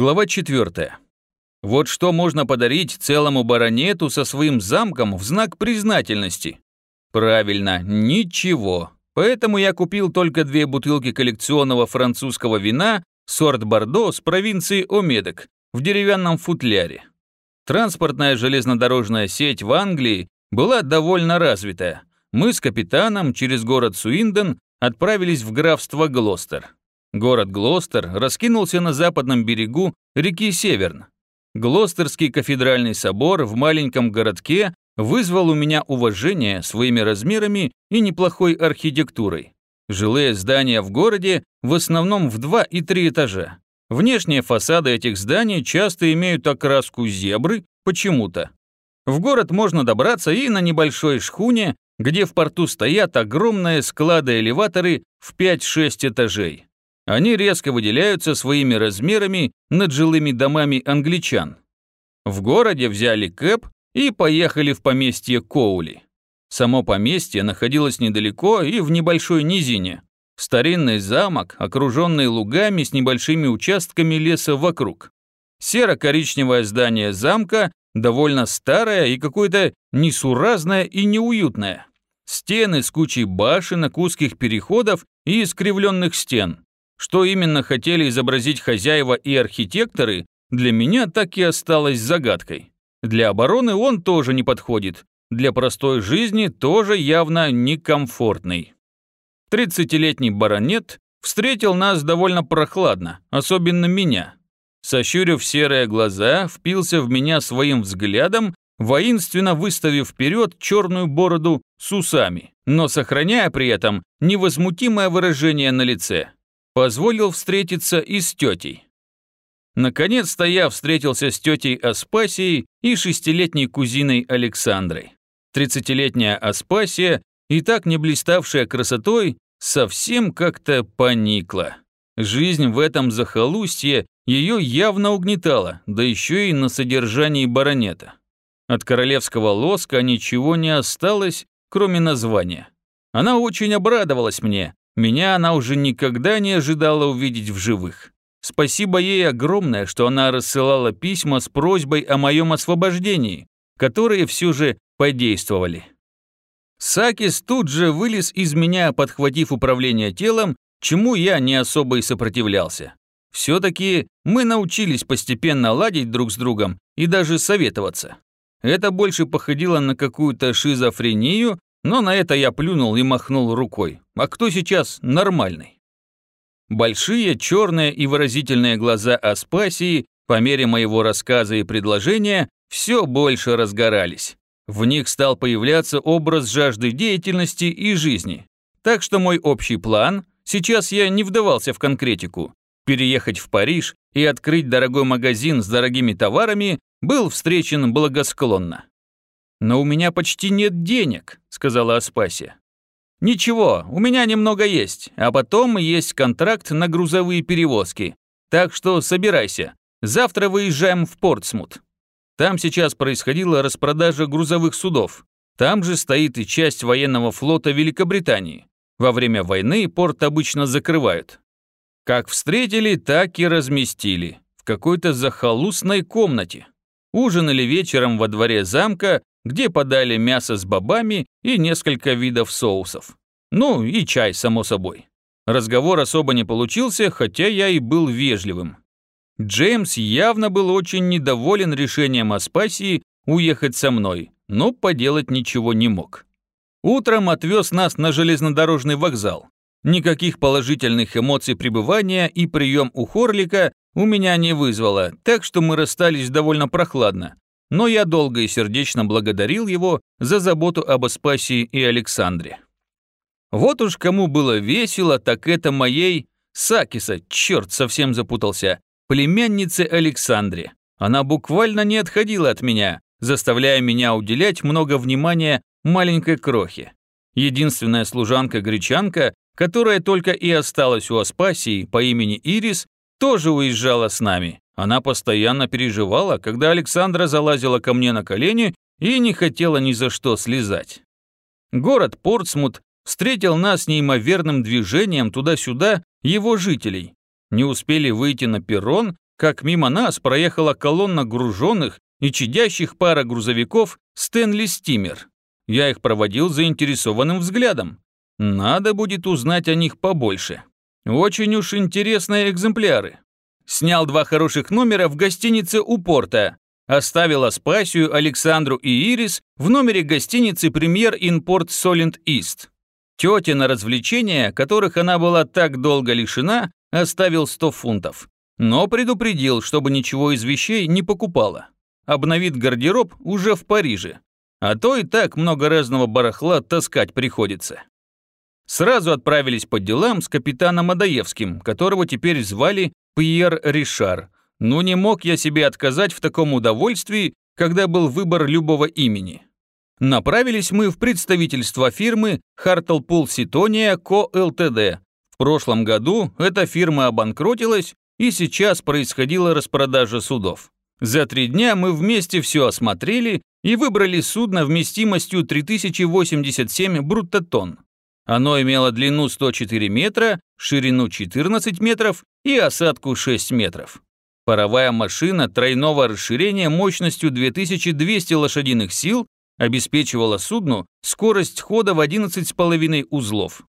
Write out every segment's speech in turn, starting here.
Глава 4. Вот что можно подарить целому баронету со своим замком в знак признательности? Правильно, ничего. Поэтому я купил только две бутылки коллекционного французского вина сорт Бордо с провинции Омедек в деревянном футляре. Транспортная железнодорожная сеть в Англии была довольно развитая. Мы с капитаном через город Суинден отправились в графство Глостер. Город Глостер раскинулся на западном берегу реки Северн. Глостерский кафедральный собор в маленьком городке вызвал у меня уважение своими размерами и неплохой архитектурой. Жилые здания в городе в основном в два и три этажа. Внешние фасады этих зданий часто имеют окраску зебры почему-то. В город можно добраться и на небольшой шхуне, где в порту стоят огромные склады-элеваторы в 5-6 этажей. Они резко выделяются своими размерами над жилыми домами англичан. В городе взяли кэп и поехали в поместье Коули. Само поместье находилось недалеко и в небольшой низине. Старинный замок, окруженный лугами с небольшими участками леса вокруг. Серо-коричневое здание замка довольно старое и какое-то несуразное и неуютное. Стены с кучей башенок, узких переходов и искривленных стен. Что именно хотели изобразить хозяева и архитекторы, для меня так и осталось загадкой. Для обороны он тоже не подходит, для простой жизни тоже явно некомфортный. Тридцатилетний баронет встретил нас довольно прохладно, особенно меня. Сощурив серые глаза, впился в меня своим взглядом, воинственно выставив вперед черную бороду с усами, но сохраняя при этом невозмутимое выражение на лице позволил встретиться и с тетей. Наконец-то я встретился с тетей Аспасией и шестилетней кузиной Александрой. Тридцатилетняя Аспасия, и так не блиставшая красотой, совсем как-то поникла. Жизнь в этом захолустье ее явно угнетала, да еще и на содержании баронета. От королевского лоска ничего не осталось, кроме названия. Она очень обрадовалась мне, меня она уже никогда не ожидала увидеть в живых. Спасибо ей огромное, что она рассылала письма с просьбой о моем освобождении, которые все же подействовали. Сакис тут же вылез из меня, подхватив управление телом, чему я не особо и сопротивлялся. Все-таки мы научились постепенно ладить друг с другом и даже советоваться. Это больше походило на какую-то шизофрению, но на это я плюнул и махнул рукой. А кто сейчас нормальный? Большие, черные и выразительные глаза Аспасии по мере моего рассказа и предложения все больше разгорались. В них стал появляться образ жажды деятельности и жизни. Так что мой общий план, сейчас я не вдавался в конкретику, переехать в Париж и открыть дорогой магазин с дорогими товарами, был встречен благосклонно. «Но у меня почти нет денег», — сказала Аспасия. «Ничего, у меня немного есть, а потом есть контракт на грузовые перевозки. Так что собирайся. Завтра выезжаем в Портсмут. Там сейчас происходила распродажа грузовых судов. Там же стоит и часть военного флота Великобритании. Во время войны порт обычно закрывают. Как встретили, так и разместили. В какой-то захолустной комнате. Ужинали вечером во дворе замка, где подали мясо с бобами и несколько видов соусов. Ну и чай, само собой. Разговор особо не получился, хотя я и был вежливым. Джеймс явно был очень недоволен решением Аспасии уехать со мной, но поделать ничего не мог. Утром отвез нас на железнодорожный вокзал. Никаких положительных эмоций пребывания и прием у Хорлика у меня не вызвало, так что мы расстались довольно прохладно, но я долго и сердечно благодарил его за заботу об Аспасии и Александре. Вот уж кому было весело, так это моей Сакиса, черт, совсем запутался, племяннице Александре. Она буквально не отходила от меня, заставляя меня уделять много внимания маленькой крохе. Единственная служанка-гречанка, которая только и осталась у Аспасии по имени Ирис, тоже уезжала с нами. Она постоянно переживала, когда Александра залазила ко мне на колени и не хотела ни за что слезать. Город Портсмут встретил нас неимоверным движением туда-сюда его жителей. Не успели выйти на перрон, как мимо нас проехала колонна груженных и чадящих пара грузовиков Стэнли Стимер. Я их проводил заинтересованным взглядом. Надо будет узнать о них побольше. Очень уж интересные экземпляры. Снял два хороших номера в гостинице у порта. Оставил Аспасию, Александру и Ирис в номере гостиницы «Премьер Инпорт Солент Ист». Тете на развлечения, которых она была так долго лишена, оставил 100 фунтов. Но предупредил, чтобы ничего из вещей не покупала. Обновит гардероб уже в Париже. А то и так много разного барахла таскать приходится. Сразу отправились по делам с капитаном Адаевским, которого теперь звали Пьер Ришар. Но не мог я себе отказать в таком удовольствии, когда был выбор любого имени. Направились мы в представительство фирмы Hartlepool Sitonia Co. Ltd. В прошлом году эта фирма обанкротилась, и сейчас происходила распродажа судов. За три дня мы вместе все осмотрели и выбрали судно вместимостью 3087 бруттотонн. Оно имело длину 104 метра, ширину 14 метров и осадку 6 метров. Паровая машина тройного расширения мощностью 2200 лошадиных сил обеспечивала судну скорость хода в 11,5 узлов.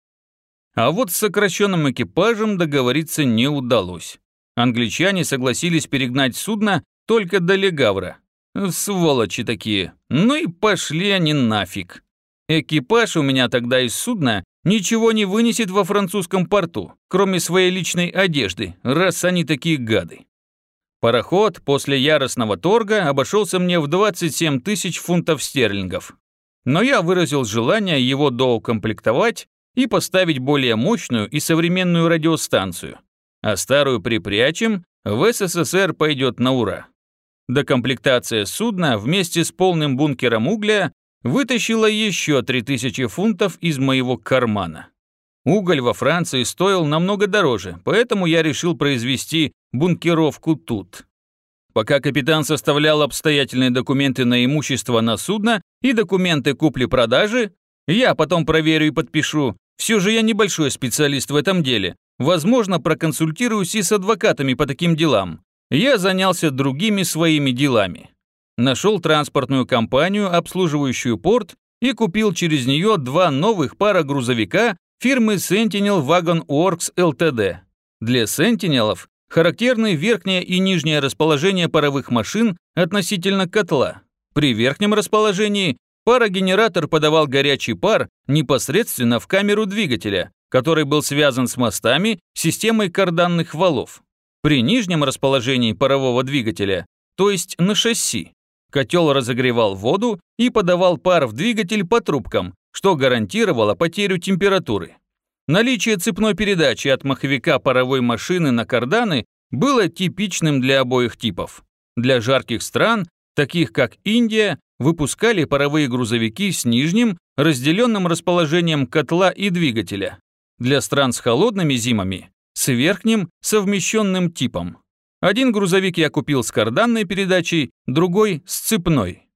А вот с сокращенным экипажем договориться не удалось. Англичане согласились перегнать судно только до Легавра. Сволочи такие. Ну и пошли они нафиг. Экипаж у меня тогда из судна ничего не вынесет во французском порту, кроме своей личной одежды, раз они такие гады. Пароход после яростного торга обошелся мне в 27 тысяч фунтов стерлингов. Но я выразил желание его доукомплектовать и поставить более мощную и современную радиостанцию. А старую припрячем, в СССР пойдет на ура. Докомплектация судна вместе с полным бункером угля вытащила еще 3000 фунтов из моего кармана. Уголь во Франции стоил намного дороже, поэтому я решил произвести бункеровку тут. Пока капитан составлял обстоятельные документы на имущество на судно и документы купли-продажи, я потом проверю и подпишу. Все же я небольшой специалист в этом деле. Возможно, проконсультируюсь и с адвокатами по таким делам. Я занялся другими своими делами нашел транспортную компанию, обслуживающую порт, и купил через нее два новых пара грузовика фирмы Sentinel Wagon Works Ltd. Для Sentinelов характерны верхнее и нижнее расположение паровых машин относительно котла. При верхнем расположении парогенератор подавал горячий пар непосредственно в камеру двигателя, который был связан с мостами системой карданных валов. При нижнем расположении парового двигателя, то есть на шасси, Котел разогревал воду и подавал пар в двигатель по трубкам, что гарантировало потерю температуры. Наличие цепной передачи от маховика паровой машины на карданы было типичным для обоих типов. Для жарких стран, таких как Индия, выпускали паровые грузовики с нижним, разделенным расположением котла и двигателя. Для стран с холодными зимами – с верхним, совмещенным типом. Один грузовик я купил с карданной передачей, другой – с цепной.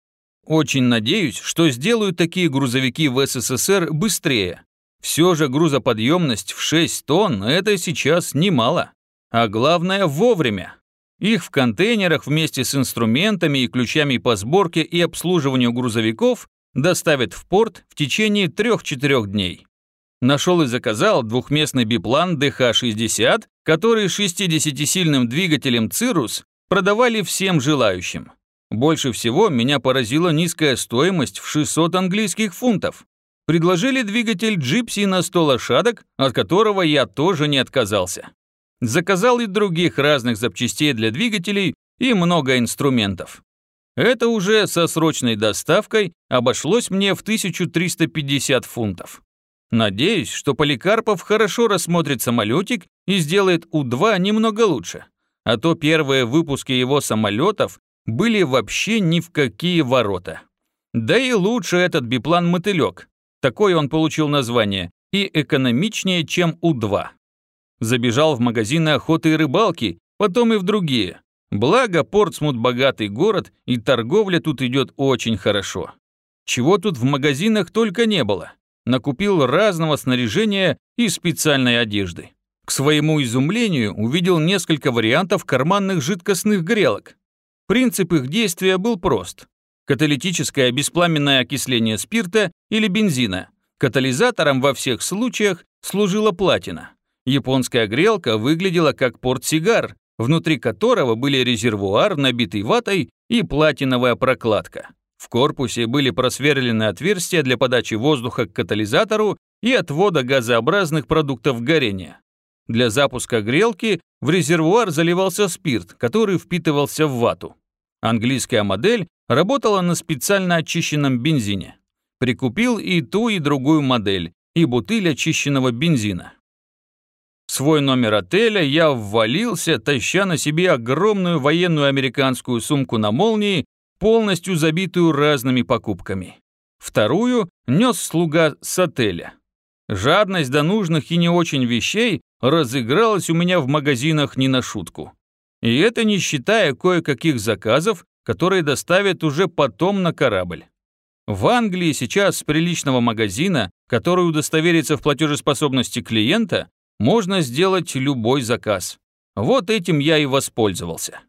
Очень надеюсь, что сделают такие грузовики в СССР быстрее. Все же грузоподъемность в 6 тонн – это сейчас немало. А главное – вовремя. Их в контейнерах вместе с инструментами и ключами по сборке и обслуживанию грузовиков доставят в порт в течение 3-4 дней. Нашел и заказал двухместный биплан ДХ-60, который 60-сильным двигателем «Цирус» продавали всем желающим. Больше всего меня поразила низкая стоимость в 600 английских фунтов. Предложили двигатель «Джипси» на 100 лошадок, от которого я тоже не отказался. Заказал и других разных запчастей для двигателей и много инструментов. Это уже со срочной доставкой обошлось мне в 1350 фунтов. Надеюсь, что Поликарпов хорошо рассмотрит самолетик и сделает У-2 немного лучше. А то первые выпуски его самолетов были вообще ни в какие ворота. Да и лучше этот биплан «Мотылек». Такой он получил название. И экономичнее, чем У-2. Забежал в магазины охоты и рыбалки, потом и в другие. Благо, Портсмут богатый город, и торговля тут идет очень хорошо. Чего тут в магазинах только не было накупил разного снаряжения и специальной одежды. К своему изумлению увидел несколько вариантов карманных жидкостных грелок. Принцип их действия был прост. Каталитическое беспламенное окисление спирта или бензина. Катализатором во всех случаях служила платина. Японская грелка выглядела как портсигар, внутри которого были резервуар, набитый ватой, и платиновая прокладка. В корпусе были просверлены отверстия для подачи воздуха к катализатору и отвода газообразных продуктов горения. Для запуска грелки в резервуар заливался спирт, который впитывался в вату. Английская модель работала на специально очищенном бензине. Прикупил и ту, и другую модель, и бутыль очищенного бензина. В свой номер отеля я ввалился, таща на себе огромную военную американскую сумку на молнии, полностью забитую разными покупками. Вторую нес слуга с отеля. Жадность до нужных и не очень вещей разыгралась у меня в магазинах не на шутку. И это не считая кое-каких заказов, которые доставят уже потом на корабль. В Англии сейчас с приличного магазина, который удостоверится в платежеспособности клиента, можно сделать любой заказ. Вот этим я и воспользовался.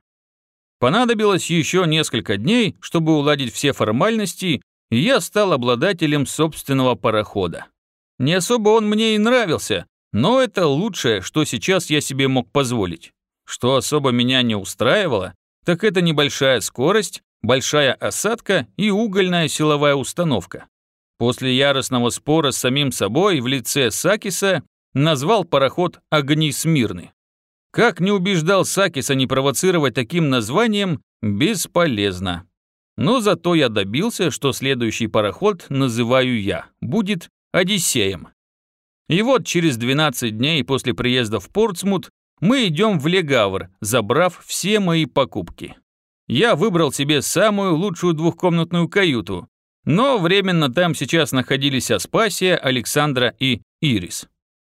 Понадобилось еще несколько дней, чтобы уладить все формальности, и я стал обладателем собственного парохода. Не особо он мне и нравился, но это лучшее, что сейчас я себе мог позволить. Что особо меня не устраивало, так это небольшая скорость, большая осадка и угольная силовая установка. После яростного спора с самим собой в лице Сакиса назвал пароход «Огни Смирны». Как не убеждал Сакиса не провоцировать таким названием, бесполезно. Но зато я добился, что следующий пароход называю я, будет «Одиссеем». И вот через 12 дней после приезда в Портсмут мы идем в Легавр, забрав все мои покупки. Я выбрал себе самую лучшую двухкомнатную каюту, но временно там сейчас находились Аспасия, Александра и Ирис.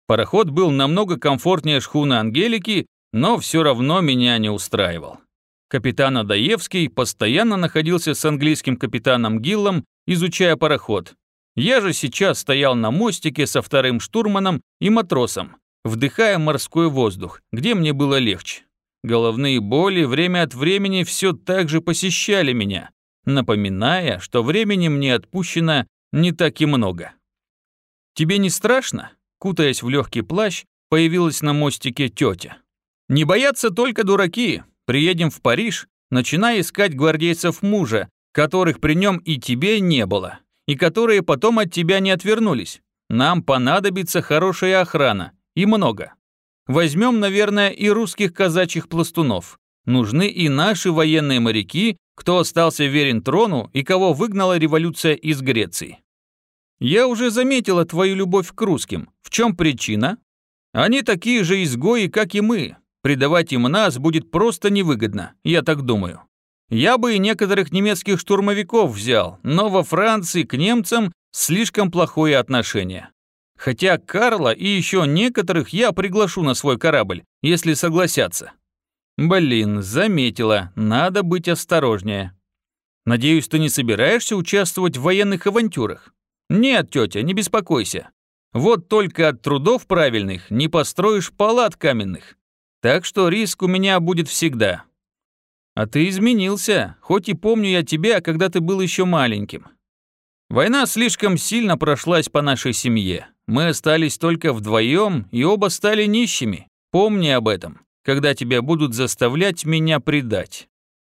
Пароход был намного комфортнее шхуны Ангелики, но все равно меня не устраивал. Капитан Адаевский постоянно находился с английским капитаном Гиллом, изучая пароход, я же сейчас стоял на мостике со вторым штурманом и матросом, вдыхая морской воздух, где мне было легче. Головные боли время от времени все так же посещали меня, напоминая, что времени мне отпущено не так и много. «Тебе не страшно?» Кутаясь в легкий плащ, появилась на мостике тетя. «Не боятся только дураки. Приедем в Париж, начиная искать гвардейцев мужа, которых при нем и тебе не было и которые потом от тебя не отвернулись. Нам понадобится хорошая охрана, и много. Возьмем, наверное, и русских казачьих пластунов. Нужны и наши военные моряки, кто остался верен трону и кого выгнала революция из Греции. Я уже заметила твою любовь к русским. В чем причина? Они такие же изгои, как и мы. Предавать им нас будет просто невыгодно, я так думаю. Я бы и некоторых немецких штурмовиков взял, но во Франции к немцам слишком плохое отношение. Хотя Карла и еще некоторых я приглашу на свой корабль, если согласятся. Блин, заметила, надо быть осторожнее. Надеюсь, ты не собираешься участвовать в военных авантюрах? Нет, тетя, не беспокойся. Вот только от трудов правильных не построишь палат каменных. Так что риск у меня будет всегда. А ты изменился, хоть и помню я тебя, когда ты был еще маленьким. Война слишком сильно прошлась по нашей семье. Мы остались только вдвоем и оба стали нищими. Помни об этом, когда тебя будут заставлять меня предать.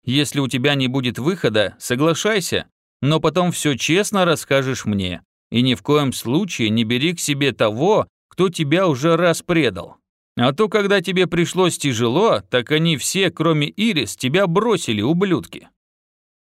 Если у тебя не будет выхода, соглашайся, но потом все честно расскажешь мне. И ни в коем случае не бери к себе того, кто тебя уже раз предал. А то, когда тебе пришлось тяжело, так они все, кроме Ирис, тебя бросили, ублюдки.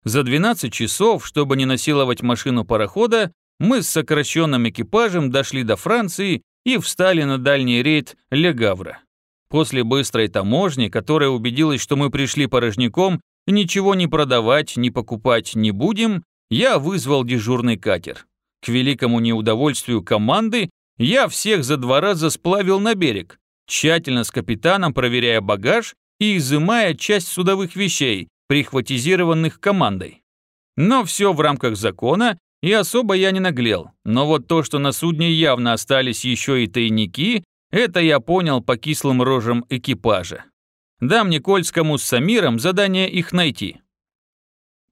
За 12 часов, чтобы не насиловать машину парохода, мы с сокращенным экипажем дошли до Франции и встали на дальний рейд Легавра. После быстрой таможни, которая убедилась, что мы пришли порожняком, ничего не продавать, не покупать не будем, я вызвал дежурный катер. К великому неудовольствию команды я всех за два раза сплавил на берег, тщательно с капитаном проверяя багаж и изымая часть судовых вещей, прихватизированных командой. Но все в рамках закона, и особо я не наглел. Но вот то, что на судне явно остались еще и тайники, Это я понял по кислым рожам экипажа. Дам Никольскому с Самиром задание их найти.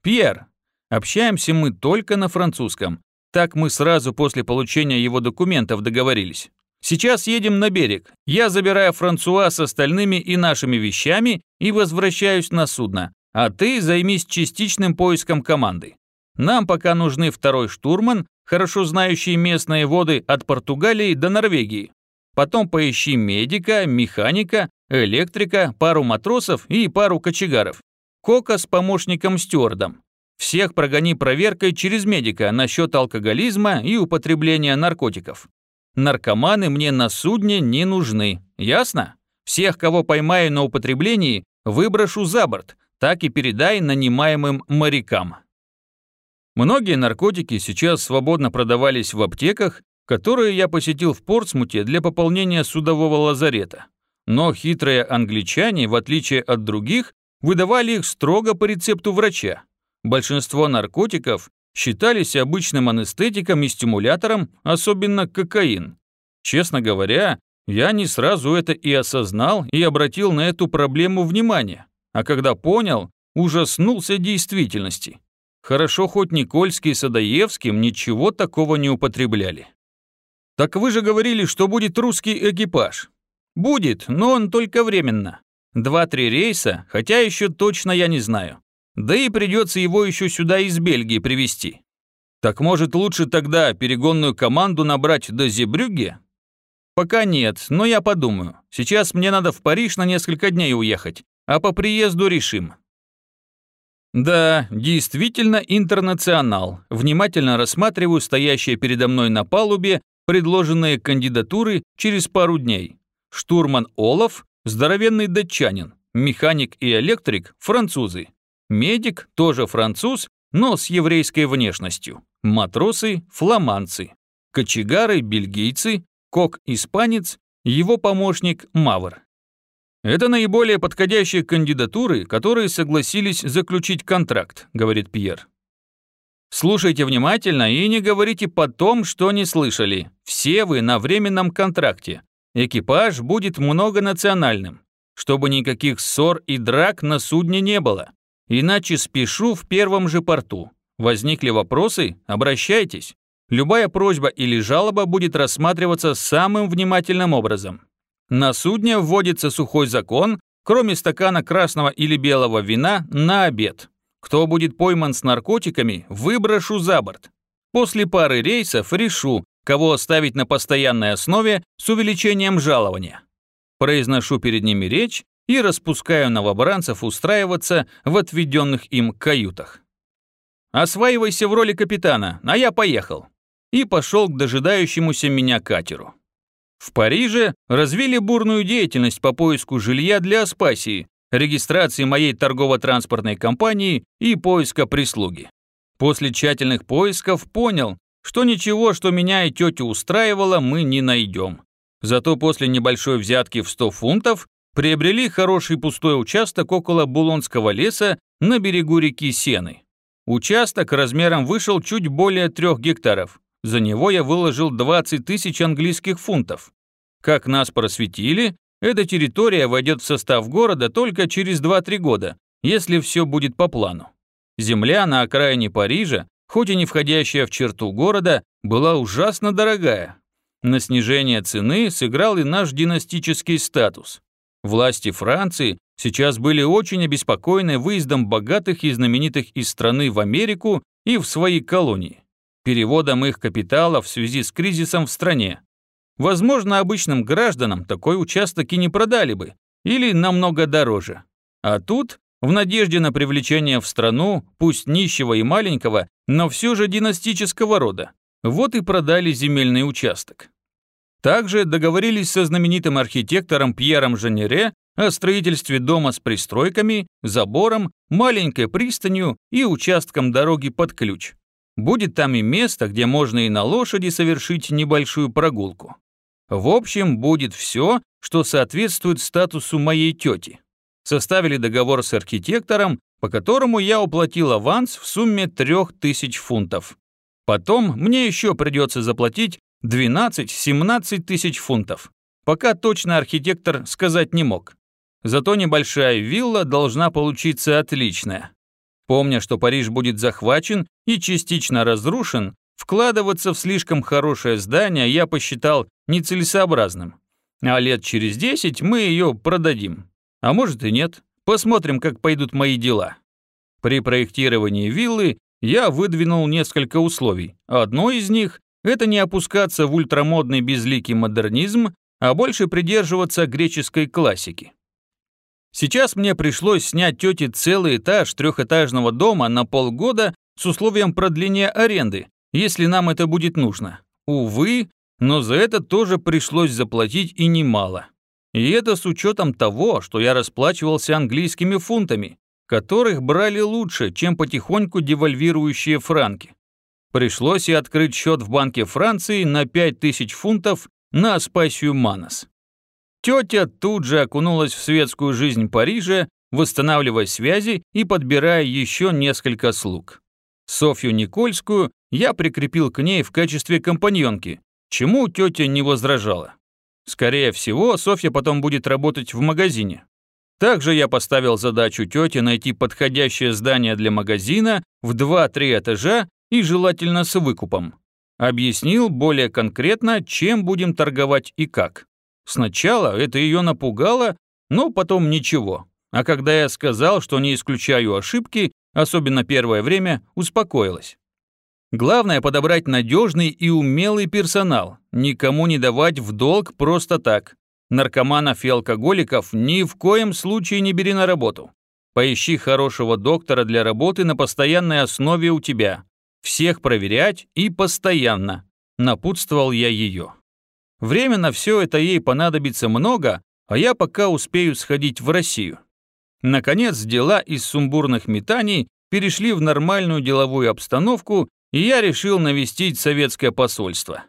Пьер, общаемся мы только на французском. Так мы сразу после получения его документов договорились. Сейчас едем на берег. Я забираю Франсуа с остальными и нашими вещами и возвращаюсь на судно. А ты займись частичным поиском команды. Нам пока нужны второй штурман, хорошо знающий местные воды от Португалии до Норвегии. Потом поищи медика, механика, электрика, пару матросов и пару кочегаров. Кока с помощником-стюардом. Всех прогони проверкой через медика насчет алкоголизма и употребления наркотиков. Наркоманы мне на судне не нужны, ясно? Всех, кого поймаю на употреблении, выброшу за борт, так и передай нанимаемым морякам. Многие наркотики сейчас свободно продавались в аптеках, которые я посетил в Портсмуте для пополнения судового лазарета. Но хитрые англичане, в отличие от других, выдавали их строго по рецепту врача. Большинство наркотиков считались обычным анестетиком и стимулятором, особенно кокаин. Честно говоря, я не сразу это и осознал и обратил на эту проблему внимание, а когда понял, ужаснулся действительности. Хорошо хоть Никольский с Адаевским ничего такого не употребляли. «Так вы же говорили, что будет русский экипаж». «Будет, но он только временно. Два-три рейса, хотя еще точно я не знаю. Да и придется его еще сюда из Бельгии привезти. Так может лучше тогда перегонную команду набрать до Зебрюгге? Пока нет, но я подумаю. Сейчас мне надо в Париж на несколько дней уехать, а по приезду решим. Да, действительно интернационал. Внимательно рассматриваю стоящие передо мной на палубе предложенные кандидатуры через пару дней. Штурман Олаф, здоровенный датчанин, механик и электрик – французы. Медик тоже француз, но с еврейской внешностью. Матросы – фламандцы. Кочегары – бельгийцы. Кок – испанец. Его помощник – мавр. Это наиболее подходящие кандидатуры, которые согласились заключить контракт, говорит Пьер. Слушайте внимательно и не говорите потом, что не слышали. Все вы на временном контракте. Экипаж будет многонациональным, чтобы никаких ссор и драк на судне не было. Иначе спешу в первом же порту. Возникли вопросы? Обращайтесь. Любая просьба или жалоба будет рассматриваться самым внимательным образом. На судне вводится сухой закон, кроме стакана красного или белого вина, на обед. Кто будет пойман с наркотиками, выброшу за борт. После пары рейсов решу, кого оставить на постоянной основе с увеличением жалования. Произношу перед ними речь и распускаю новобранцев устраиваться в отведенных им каютах. «Осваивайся в роли капитана, а я поехал». И пошел к дожидающемуся меня катеру. В Париже развили бурную деятельность по поиску жилья для Аспасии, регистрации моей торгово-транспортной компании и поиска прислуги. После тщательных поисков понял, что ничего, что меня и тетю устраивало, мы не найдем. Зато после небольшой взятки в 100 фунтов приобрели хороший пустой участок около Булонского леса на берегу реки Сены. Участок размером вышел чуть более трех гектаров. За него я выложил 20 тысяч английских фунтов. Как нас просветили, эта территория войдет в состав города только через 2-3 года, если все будет по плану. Земля на окраине Парижа, хоть и не входящая в черту города, была ужасно дорогая. На снижение цены сыграл и наш династический статус. Власти Франции сейчас были очень обеспокоены выездом богатых и знаменитых из страны в Америку и в свои колонии, переводом их капитала в связи с кризисом в стране. Возможно, обычным гражданам такой участок и не продали бы, или намного дороже. А тут, в надежде на привлечение в страну, пусть нищего и маленького, но все же династического рода, вот и продали земельный участок. Также договорились со знаменитым архитектором Пьером Жанере о строительстве дома с пристройками, забором, маленькой пристанью и участком дороги под ключ. Будет там и место, где можно и на лошади совершить небольшую прогулку. В общем, будет все, что соответствует статусу моей тети. Составили договор с архитектором, по которому я уплатил аванс в сумме 3000 фунтов. Потом мне еще придется заплатить 12-17 тысяч фунтов. пока точно архитектор сказать не мог. Зато небольшая вилла должна получиться отличная. Помня, что Париж будет захвачен и частично разрушен, вкладываться в слишком хорошее здание я посчитал нецелесообразным. А лет через 10 мы ее продадим. А может и нет. Посмотрим, как пойдут мои дела. При проектировании виллы я выдвинул несколько условий. Одно из них – это не опускаться в ультрамодный безликий модернизм, а больше придерживаться греческой классики. Сейчас мне пришлось снять тете целый этаж трехэтажного дома на полгода с условием продления аренды, если нам это будет нужно. Увы, но за это тоже пришлось заплатить и немало. И это с учетом того, что я расплачивался английскими фунтами, которых брали лучше, чем потихоньку девальвирующие франки. Пришлось и открыть счет в Банке Франции на 5000 фунтов на Аспасию Манос. Тетя тут же окунулась в светскую жизнь Парижа, восстанавливая связи и подбирая еще несколько слуг. Софью Никольскую я прикрепил к ней в качестве компаньонки, чему тетя не возражала. Скорее всего, Софья потом будет работать в магазине. Также я поставил задачу тете найти подходящее здание для магазина в 2-3 этажа и желательно с выкупом. Объяснил более конкретно, чем будем торговать и как. Сначала это ее напугало, но потом ничего. А когда я сказал, что не исключаю ошибки, особенно первое время, успокоилась. Главное подобрать надежный и умелый персонал, никому не давать в долг просто так. Наркоманов и алкоголиков ни в коем случае не бери на работу. Поищи хорошего доктора для работы на постоянной основе у тебя. Всех проверять и постоянно. Напутствовал я ее. Время на все это ей понадобится много, а я пока успею сходить в Россию. Наконец, дела из сумбурных метаний перешли в нормальную деловую обстановку, и я решил навестить советское посольство.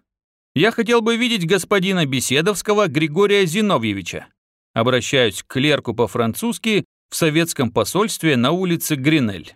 Я хотел бы видеть господина Беседовского Григория Зиновьевича. Обращаюсь к клерку по-французски в советском посольстве на улице Гринель.